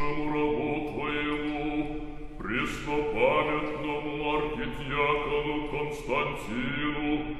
нашему работаему, преснопамятному архидиакону Константину,